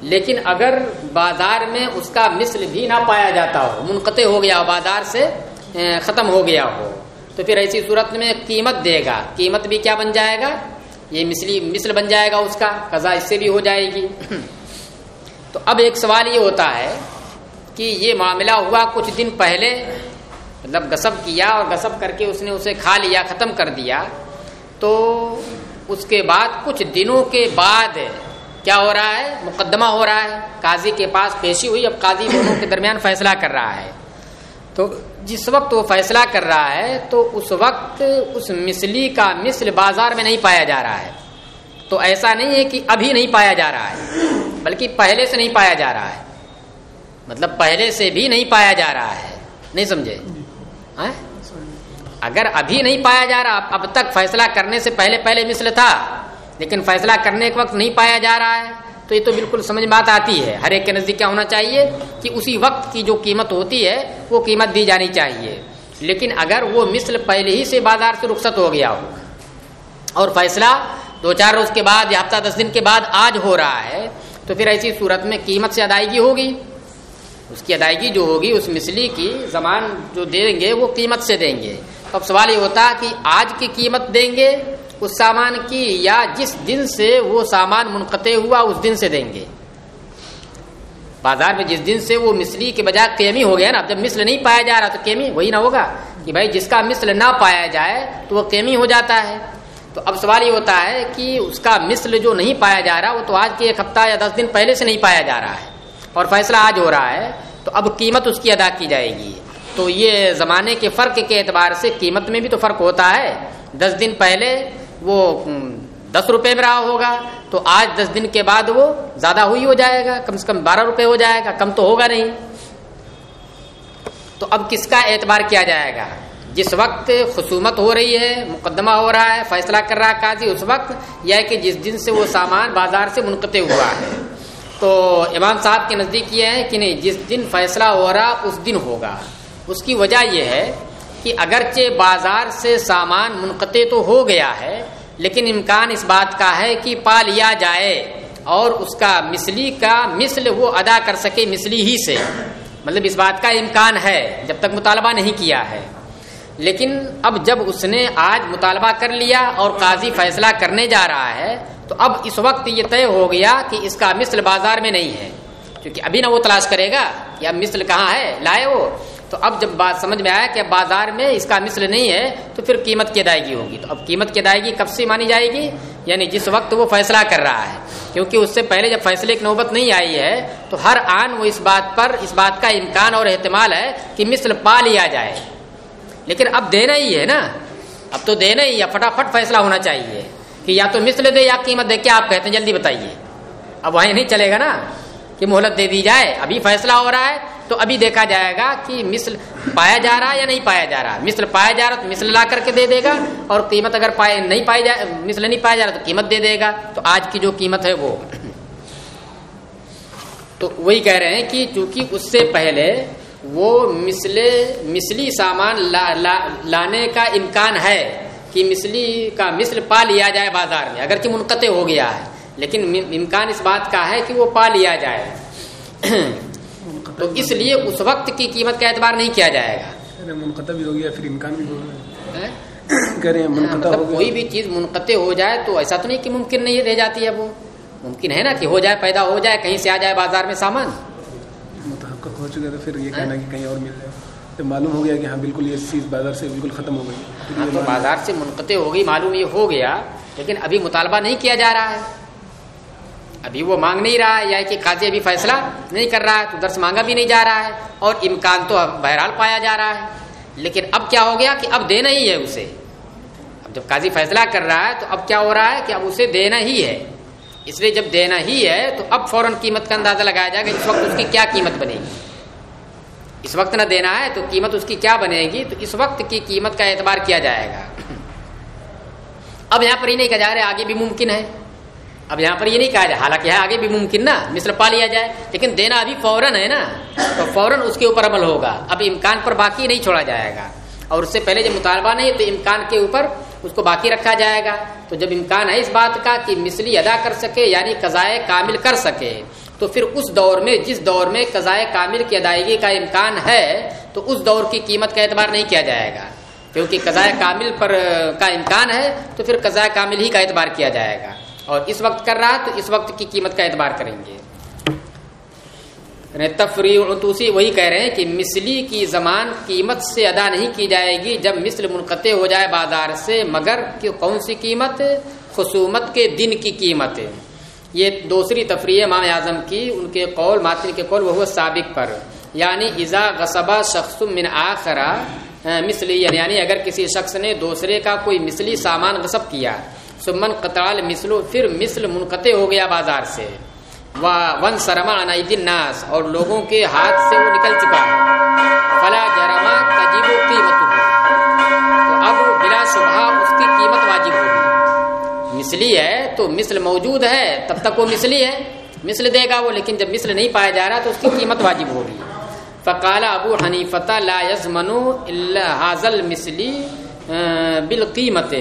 A: لیکن اگر بازار میں اس کا مثل بھی نہ پایا جاتا ہو، منقطع ہو گیا ہو، بازار سے ختم ہو گیا ہو، تو پھر ایسی صورت میں قیمت دے گا۔ قیمت بھی کیا بن جائے گا؟ یہ مثلی مثل بن جائے گا اس کا قضا اس سے بھی ہو جائے گی۔ تو اب ایک سوال یہ ہوتا ہے کہ یہ معاملہ ہوا کچھ دن پہلے مطلب غصب کیا اور غصب کر کے اس نے اسے کھا لیا، ختم کر دیا۔ تو اس کے بعد کچھ دنوں کے بعد کیا ہو رہا ہے؟ مقدمہ ہو رہا ہے۔ قاضی کے پاس پیشی ہوئی۔ اب قاضی دونوں کے درمیان فیصلہ کر رہا ہے۔ تو جس وقت وہ فیصلہ کر رہا ہے، تو اس وقت اس مسلی کا مثل بازار میں نہیں پایا جا رہا ہے۔ تو ایسا نہیں ہے کہ ابھی نہیں پایا جا رہا ہے، بلکہ پہلے سے نہیں پایا جا رہا ہے۔ مطلب پہلے سے بھی نہیں پایا جا رہا ہے۔ نہیں سمجھے؟ ہاں؟ اگر ابھی نہیں پایا جا رہا، اب تک فیصلہ کرنے سے پہلے پہلے مثل تھا، لیکن فیصلہ کرنے کے وقت نہیں پایا جا رہا ہے، تو یہ تو بالکل سمجھ بات آتی ہے۔ ہر ایک کے نزدیک کیا ہونا چاہیے کہ اسی وقت کی جو قیمت ہوتی ہے، وہ قیمت دی جانی چاہیے۔ لیکن اگر وہ مثل پہلے ہی سے بازار سے رخصت ہو گیا ہو اور فیصلہ دو چار روز کے بعد یا ہفتہ دس دن کے بعد آج ہو رہا ہے، تو پھر ایسی صورت میں قیمت سے ادائیگی ہوگی۔ اس کی ادائیگی جو ہوگی، اس مسلی کی زمان جو دیں گے، وہ قیمت سے دیں گے۔ اب سوال یہ ہوتا کہ آج کی قیمت دیں گے اس سامان کی، یا جس دن سے وہ سامان منقطع ہوا اس دن سے دیں گے؟ بازار میں جس دن سے وہ مسلی کے بجائے کیمی ہو گیا نا، جب مسل نہیں پایا جا رہا تو کیمی وہی نہ ہوگا کہ بھائی جس کا مسل نہ پایا جائے تو وہ کیمی ہو جاتا ہے۔ تو اب سوال یہ ہوتا ہے کہ اس کا مثل جو نہیں پایا جا رہا وہ تو آج کے ایک ہفتہ یا دس دن پہلے سے نہیں پایا جا رہا ہے اور فیصلہ آج ہو رہا ہے تو اب قیمت اس کی ادا کی جائے گی تو یہ زمانے کے فرق کے اعتبار سے قیمت میں بھی تو فرق ہوتا ہے دس دن پہلے وہ دس روپے میں رہا ہوگا تو آج دس دن کے بعد وہ زیادہ ہوئی ہو جائے گا، کم سے کم بارہ روپے ہو جائے گا، کم تو ہوگا نہیں تو اب کس کا اعتبار کیا جائے گا؟ جس وقت خصومت ہو رہی ہے، مقدمہ ہو رہا ہے، فیصلہ کر رہا ہے قاضی، اس وقت یا کہ جس دن سے وہ سامان بازار سے منقطع ہوا ہے۔ تو امام صاحب کے نزدیک یہ ہے کہ نہیں، جس دن فیصلہ ہو رہا اس دن ہوگا۔ اس کی وجہ یہ ہے کہ اگرچہ بازار سے سامان منقطع تو ہو گیا ہے، لیکن امکان اس بات کا ہے کہ پا لیا جائے اور اس کا مسلی کا مثل وہ ادا کر سکے مسلی ہی سے۔ مطلب اس بات کا امکان ہے، جب تک مطالبہ نہیں کیا ہے۔ لیکن اب جب اس نے آج مطالبہ کر لیا اور قاضی فیصلہ کرنے جا رہا ہے، تو اب اس وقت یہ طے ہو گیا کہ اس کا مثل بازار میں نہیں ہے۔ کیونکہ ابھی نہ وہ تلاش کرے گا کہ اب مثل کہاں ہے، لائے وہ۔ تو اب جب بات سمجھ میں آیا کہ بازار میں اس کا مثل نہیں ہے، تو پھر قیمت کی ادائیگی ہوگی۔ تو اب قیمت کی ادائیگی کب سے مانی جائے گی؟ یعنی جس وقت وہ فیصلہ کر رہا ہے۔ کیونکہ اس سے پہلے جب فیصلے کی نوبت نہیں آئی ہے، تو ہر آن وہ اس بات پر، اس بات کا امکان اور احتمال ہے کہ مثل پا لیا جائے۔ لیکن اب دینا ہی ہے نا۔ اب تو دینا ہی ہے، فٹافٹ فیصلہ ہونا چاہیے کہ یا تو مثل دے یا قیمت دے، کیا آپ کہتے ہیں؟ جلدی بتائیے۔ اب وہیں نہیں چلے گا نا۔ کہ مہلت دے دی جائے، ابھی فیصلہ ہو رہا ہے، تو ابھی دیکھا جائے گا کہ مثل پایا جا رہا ہے یا نہیں پایا جا رہا۔ مثل پایا جا رہا تو مثل لا کر کے دے دے گا، اور قیمت اگر پائے نہیں پائی جائے، مثل نہیں پایا جا رہا تو قیمت دے دے گا۔ تو آج کی جو قیمت ہے وہ۔ تو وہی کہہ رہے ہیں کہ چونکہ اس سے پہلے وہ مثل مثلی سامان لا لا لانے کا امکان ہے کہ مثلی کا مثل پا لیا جائے بازار میں اگرچہ منقطع ہو گیا ہے لیکن امکان اس بات کا ہے کہ وہ پا لیا جائے۔ تو اس لیے اس وقت کی قیمت کا اعتبار نہیں کیا جائے گا۔
C: منقطع بھی ہو گیا پھر امکان بھی ہو گیا۔
A: مطلب کوئی بھی چیز منقطع ہو جائے تو ایسا تو نہیں کہ ممکن نہیں رہ جاتی ہے وہ۔ ممکن ہے نا کہ ہو جائے پیدا ہو جائے کہیں سے آ جائے بازار میں سامان۔
C: متحقق ہو چکا تو پھر یہ کہنا کہ کہیں اور مل جائے۔ جب معلوم ہو گیا کہ ہاں بالکل یہ چیز بازار سے بالکل ختم ہو گئی۔
A: ہاں تو
C: مان-
A: بازار سے منقطع ہو گئی معلوم یہ ہو گیا لیکن ابھی مطالبہ نہیں کیا جا رہا ہے۔ ابھی وہ مانگ نہیں رہا ہے یا کہ قاضی ابھی فیصلہ نہیں کر رہا ہے تو درس مانگا بھی نہیں جا رہا ہے اور امکان تو بہرحال پایا جا رہا ہے۔ لیکن اب کیا ہو گیا کہ اب دینا ہی ہے اسے۔ اب جب قاضی فیصلہ کر رہا ہے تو اب کیا ہو رہا ہے کہ اب اسے دینا ہی ہے۔ اس لیے جب دینا ہی ہے تو اب فوراً قیمت کا اندازہ لگایا جائے گا اس وقت اس کی کیا قیمت بنے گی۔ اس وقت نہ دینا ہے تو قیمت اس کی کیا بنے گی؟ تو اس وقت کی قیمت کا اعتبار کیا جائے گا۔ اب یہاں پر یہ نہیں کہا جا رہا آگے بھی ممکن ہے۔ اب یہاں پر یہ نہیں کہا جائے حالانکہ آگے بھی ممکن نا، مثل پا لیا جائے۔ لیکن دینا ابھی فوراً ہے نا، تو فوراً اس کے اوپر عمل ہوگا۔ اب امکان پر باقی نہیں چھوڑا جائے گا۔ اور اس سے پہلے جب مطالبہ نہیں تو امکان کے اوپر اس کو باقی رکھا جائے گا۔ تو جب امکان ہے اس بات کا کہ مثلی ادا کر سکے یعنی قضائے کامل کر سکے، تو پھر اس دور میں، جس دور میں قضائے کامل کی ادائیگی کا امکان ہے، تو اس دور کی قیمت کا اعتبار نہیں کیا جائے گا۔ کیونکہ قضائے کامل پر، کا امکان ہے، تو پھر قضائے کامل ہی کا اعتبار کیا جائے گا۔ اور اس وقت کر رہا تو اس وقت کی قیمت کا اعتبار کریں گے۔ یعنی تفریح توسی وہی کہہ رہے ہیں کہ مثلی کی زمان قیمت سے ادا نہیں کی جائے گی جب مثل منقطع ہو جائے بازار سے، مگر کہ کون سی قیمت؟ خصومت کے دن کی قیمت۔ یہ دوسری تفریح امام اعظم کی ان کے قول ماتن کے قول وہ سابق پر۔ یعنی ازا غصبہ شخص من آخرا مثلی یعنی اگر کسی شخص نے دوسرے کا کوئی مثلی سامان غصب کیا سمن قطال مثلو پھر مثل منقطع ہو گیا بازار سے۔ ون سرما عنید الناس، اور لوگوں کے ہاتھ سے وہ نکل چکا ہے۔ فلا جرما تجیب قیمت تو اب بلا شبہ اس کی قیمت واجب ہوگی۔ مثلی ہے تو مثل موجود ہے، تب تک وہ مثلی ہے۔ مثل دے گا وہ، لیکن جب مثل نہیں پایا جا رہا تو اس کی قیمت واجب ہوگی۔ فقال ابو حنیفتہ لا یزمنو الا حاضل مثلی بالقیمت۔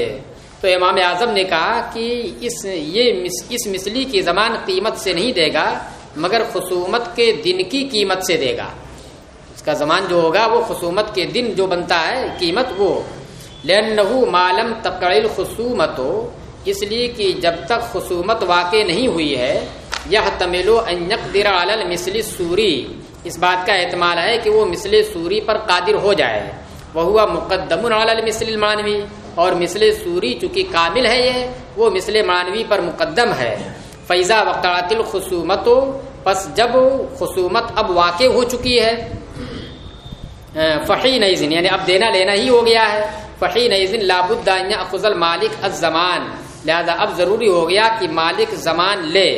A: تو امام اعظم نے کہا کہ اس یہ اس مثلی کی زمان قیمت سے نہیں دے گا، مگر خصومت کے دن کی قیمت سے دے گا۔ اس کا زمان جو ہوگا وہ خصومت کے دن جو بنتا ہے، قیمت وہ۔ لنحو معلوم تقڑل خصومت ہو اس لیے کہ جب تک خصومت واقع نہیں ہوئی ہے یہ تمل و انقدر مثلی سوری اس بات کا احتمال ہے کہ وہ مثل سوری پر قادر ہو جائے۔ وہ ہوا مقدم مثل المانوی اور مثل سوری چونکہ کامل ہے یہ، وہ مثل معنوی پر مقدم ہے۔ فیضا وقعت الخصومت، پس جب خصومت اب واقع ہو چکی ہے فقی نئیزن یعنی اب دینا لینا ہی ہو گیا ہے۔ فقی نئیزن لابد افضل مالک الزمان۔ لہذا اب ضروری ہو گیا کہ مالک زمان لے۔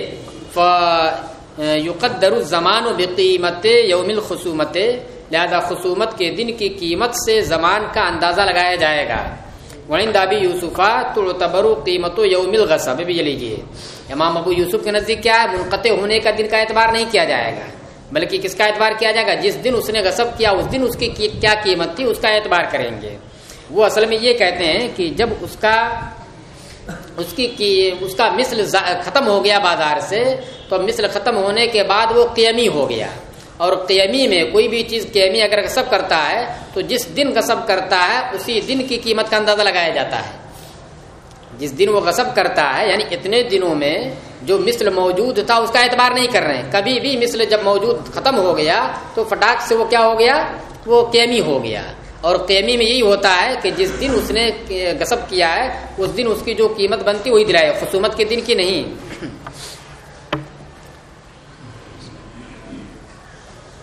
A: یقدر الزمان و بقیمت یوم الخصومت۔ لہذا خصومت کے دن کی قیمت سے زمان کا اندازہ لگایا جائے گا۔ وعند ابی یوسفا تعتبر قیمت یوم الغصب بھی یہ لیجیے امام ابو یوسف کے نزدیک کیا ہے؟ منقطع ہونے کا دن کا اعتبار نہیں کیا جائے گا، بلکہ کس کا اعتبار کیا جائے گا؟ جس دن اس نے غصب کیا، اس دن اس کی کیا قیمت تھی، اس کا اعتبار کریں گے۔ وہ اصل میں یہ کہتے ہیں کہ جب اس کا، اس کی اس کا مثل ختم ہو گیا بازار سے، تو مثل ختم ہونے کے بعد وہ قیمی ہو گیا۔ اور قیمی میں کوئی بھی چیز قیمی اگر غصب کرتا ہے، تو جس دن غصب کرتا ہے، اسی دن کی قیمت کا اندازہ لگایا جاتا ہے۔ جس دن وہ غصب کرتا ہے یعنی اتنے دنوں میں جو مثل موجود تھا، اس کا اعتبار نہیں کر رہے۔ ہیں کبھی بھی مثل جب موجود ختم ہو گیا، تو فٹاک سے وہ کیا ہو گیا؟ وہ قیمی ہو گیا۔ اور قیمی میں یہی ہوتا ہے کہ جس دن اس نے غصب کیا ہے، اس دن اس کی جو قیمت بنتی، وہی دلائے، خصومت کے دن کی نہیں۔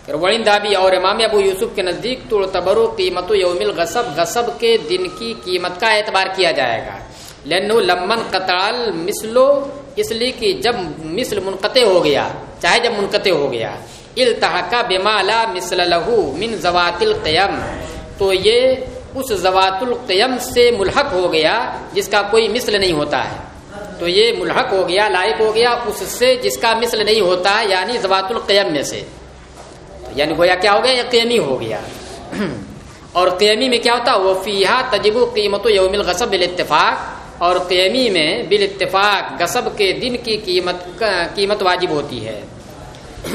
A: دابی اور امام ابو یوسف کے نزدیک تو تبرو قیمت یوم الغصب، غصب کے دن کی قیمت کا اعتبار کیا جائے گا۔ لنو لمن قطال مثلو، اس لیے کہ جب مثل منقطع ہو گیا، چاہے جب منقطع ہو گیا التحقہ بما لا مثل لہو من زوات القیم، تو یہ اس زوات القیم سے ملحق ہو گیا، جس کا کوئی مثل نہیں ہوتا ہے۔ تو یہ ملحق ہو گیا، لائق ہو گیا اس سے جس کا مثل نہیں ہوتا ہے یعنی زوات القیم میں سے۔ یعنی گویا کیا ہو گیا؟ یا قیمی ہو گیا۔ اور قیمی میں کیا ہوتا؟ وہ فیحا تجب قیمت و یوم الغصب بالاتفاق۔ اور قیمی میں بالاتفاق، غصب کے دن کی قیمت قیمت واجب ہوتی ہے۔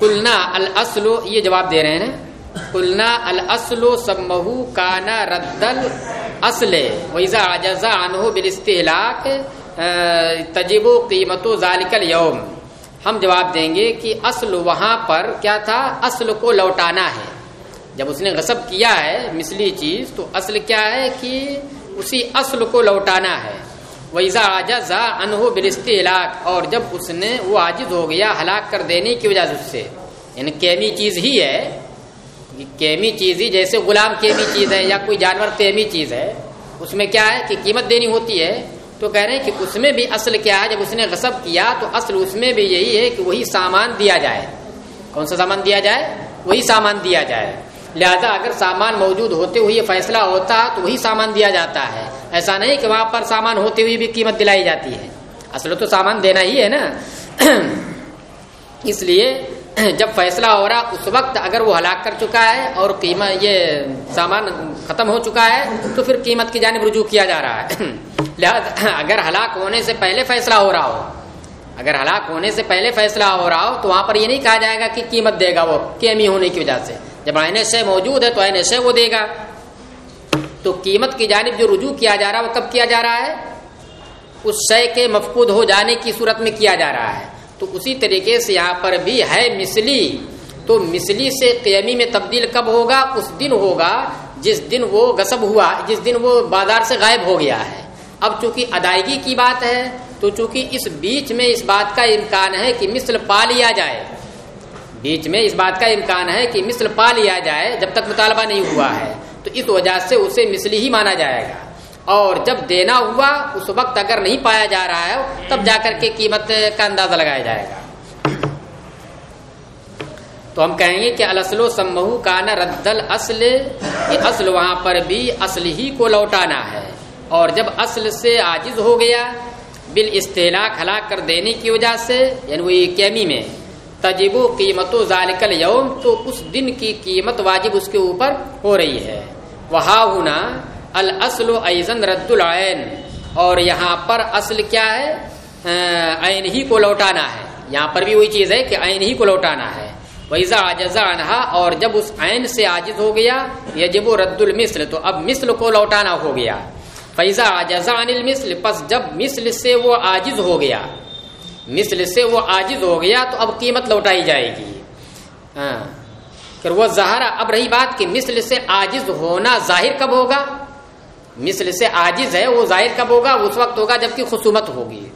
A: کلنا الاصل یہ جواب دے رہے ہیں کلنا الاصل سمہ کانا ردل اصل ویزا اجزا عنہ بالاستهلاك تجب قیمت و ذالک اليوم ہم جواب دیں گے کہ اصل وہاں پر کیا تھا؟ اصل کو لوٹانا ہے۔ جب اس نے غصب کیا ہے مثلی چیز، تو اصل کیا ہے کہ اسی اصل کو لوٹانا ہے۔ ویزا آجزا انہو برست ہلاک اور جب اس نے وہ عاجز ہو گیا ہلاک کر دینے کی وجہ سے اس سے۔ یعنی کیمی چیز ہی ہے۔ کیمی چیز ہی جیسے غلام کیمی چیز ہے یا کوئی جانور کیمی چیز ہے، اس میں کیا ہے کہ قیمت دینی ہوتی ہے۔ تو کہہ رہے ہیں کہ اس میں بھی اصل کیا ہے؟ جب اس نے غصب کیا تو اصل اس میں بھی یہی ہے کہ وہی سامان دیا جائے۔ کون سا سامان دیا جائے؟ وہی سامان دیا جائے۔ لہذا اگر سامان موجود ہوتے ہوئے فیصلہ ہوتا تو وہی سامان دیا جاتا ہے۔ ایسا نہیں کہ وہاں پر سامان ہوتے ہوئے بھی قیمت دلائی جاتی ہے۔ اصل تو سامان دینا ہی ہے نا۔ اس لیے جب فیصلہ ہو رہا اس وقت اگر وہ ہلاک کر چکا ہے اور قیمت یہ سامان ختم ہو چکا ہے، تو پھر قیمت کی جانب رجوع کیا جا رہا ہے۔ لہذا اگر ہلاک ہونے سے پہلے فیصلہ ہو رہا ہو، اگر ہلاک ہونے سے پہلے فیصلہ ہو رہا ہو، تو وہاں پر یہ نہیں کہا جائے گا کہ قیمت دے گا وہ کیمی ہونے کی وجہ سے۔ جب این شے موجود ہے تو این شے وہ دے گا۔ تو قیمت کی جانب جو رجوع کیا جا رہا ہے، وہ کب کیا جا رہا ہے؟ اس شے کے مفقود ہو جانے کی صورت میں کیا جا رہا ہے۔ تو اسی طریقے سے یہاں پر بھی ہے مثلی۔ تو مثلی سے قیمی میں تبدیل کب ہوگا؟ اس دن ہوگا جس دن وہ غصب ہوا، جس دن وہ بازار سے غائب ہو گیا ہے۔ اب چونکہ ادائیگی کی بات ہے، تو چونکہ اس بیچ میں اس بات کا امکان ہے کہ مثل پا لیا جائے۔ بیچ میں اس بات کا امکان ہے کہ مثل پا لیا جائے جب تک مطالبہ نہیں ہوا ہے۔ تو اس وجہ سے اسے مثلی ہی مانا جائے گا۔ اور جب دینا ہوا، اس وقت اگر نہیں پایا جا رہا ہے، تب جا کر کے قیمت کا اندازہ لگایا جائے گا۔ تو ہم کہیں گے کہ الاسل و سمہ کانا ردل اصل اصل وہاں پر بھی اصل ہی کو لوٹانا ہے۔ اور جب اصل سے عاجز ہو گیا بال استحلاق ہلاک کر دینے کی وجہ سے یعنی وہ کیمی میں تجب و قیمت و ذالکل یوم تو اس دن کی قیمت واجب اس کے اوپر ہو رہی ہے۔ وہاں ہونا الاصل ایزن رد العین اور یہاں پر اصل کیا ہے؟ عین ہی کو لوٹانا ہے. یہاں پر بھی وہی چیز ہے کہ عین ہی کو لوٹانا ہے. ویزا آجزا انہا اور جب اس عین سے عاجز ہو گیا، یجب رد المثل، تو اب مثل کو لوٹانا ہو گیا. فیضا آجزا عن المثل، پس جب مثل سے وہ عاجز ہو گیا، مثل سے وہ عاجز ہو گیا، تو اب قیمت لوٹائی جائے گی. ہاں پھر وہ ظاہرہ اب رہی بات کہ مثل سے عاجز ہونا ظاہر کب ہوگا؟ مثل سے عاجز ہے، وہ ظاہر کب ہوگا؟ اس وقت ہوگا جبکہ خصومت ہوگی۔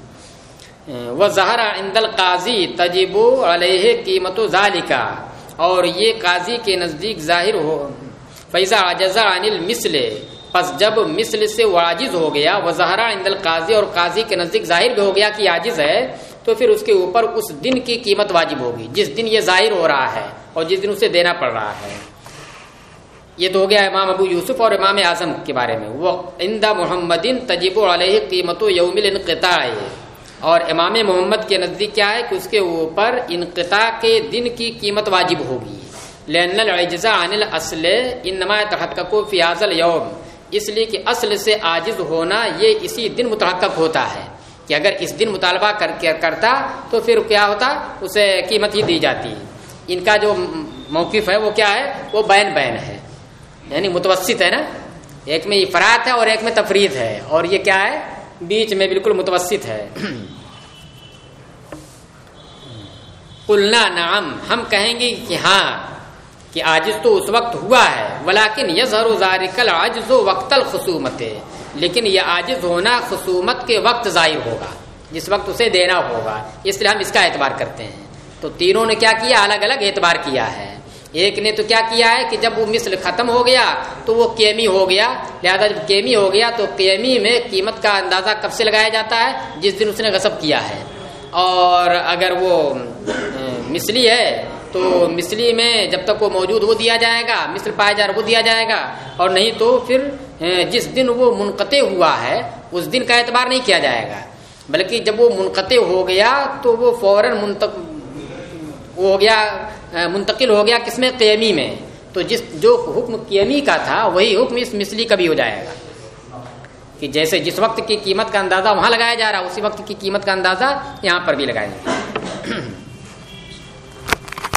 A: وہ زہرا اندل قاضی تجیب علیہ قیمت و اور یہ قاضی کے نزدیک ظاہر ہو فیضا اجزا انل مثل پس جب مثل سے وہ عاجز ہو گیا، وہ زہرا اندل قاضی اور قاضی کے نزدیک ظاہر بھی ہو گیا کہ عاجز ہے، تو پھر اس کے اوپر اس دن کی قیمت واجب ہوگی۔ جس دن یہ ظاہر ہو رہا ہے اور جس دن اسے دینا پڑ رہا ہے۔ یہ تو ہو گیا امام ابو یوسف اور امام اعظم کے بارے میں۔ وہ اندہ محمد تجیب علیہ قیمت و یوم الانقطاع۔ اور امام محمد کے نزدیک کیا ہے کہ اس کے اوپر انقطاع کے دن کی قیمت واجب ہوگی۔ لین الجزا عن الاصل انما تحقق فی هذا اليوم۔ اس لیے کہ اصل سے عاجز ہونا یہ اسی دن متحقق ہوتا ہے۔ کہ اگر اس دن مطالبہ کر کرتا تو پھر کیا ہوتا؟ اسے قیمت ہی دی جاتی۔ ان کا جو موقف ہے وہ کیا ہے؟ وہ بین بین ہے۔ یعنی متوسط ہے نا؟ ایک میں افراد ہے اور ایک میں تفرید ہے۔ اور یہ کیا ہے؟ بیچ میں بالکل متوسط ہے۔ قلنا نعم، ہم کہیں گے کہ ہاں کہ عاجز تو اس وقت ہوا ہے، ولیکن یظہر ذالک العجز وقت الخصومت۔ لیکن یہ عاجز ہونا خصومت کے وقت ظاہر ہوگا، جس وقت اسے دینا ہوگا۔ اس لیے ہم اس کا اعتبار کرتے ہیں۔ تو تینوں نے کیا کیا؟ الگ الگ اعتبار کیا ہے۔ ایک نے تو کیا کیا ہے کہ جب وہ مثل ختم ہو گیا تو وہ کیمی ہو گیا، لہذا جب کیمی ہو گیا تو کیمی میں قیمت کا اندازہ کب سے لگایا جاتا ہے؟ جس دن اس نے غصب کیا ہے۔ اور اگر وہ مثلی ہے تو مثلی میں جب تک وہ موجود وہ دیا جائے گا، مثل پایا جا رہا وہ دیا جائے گا۔ اور نہیں تو پھر جس دن وہ منقطع ہوا ہے، اس دن کا اعتبار نہیں کیا جائے گا۔ بلکہ جب وہ منقطع ہو گیا تو وہ فوراً وہ ہو گیا منتقل ہو گیا کس میں قیمی میں۔ تو جس جو حکم قیمی کا تھا، وہی حکم اس مثلی کا بھی ہو جائے گا۔ کہ جیسے جس وقت کی قیمت کا اندازہ وہاں لگایا جا رہا، اسی وقت کی قیمت کا اندازہ یہاں پر بھی لگائیں گے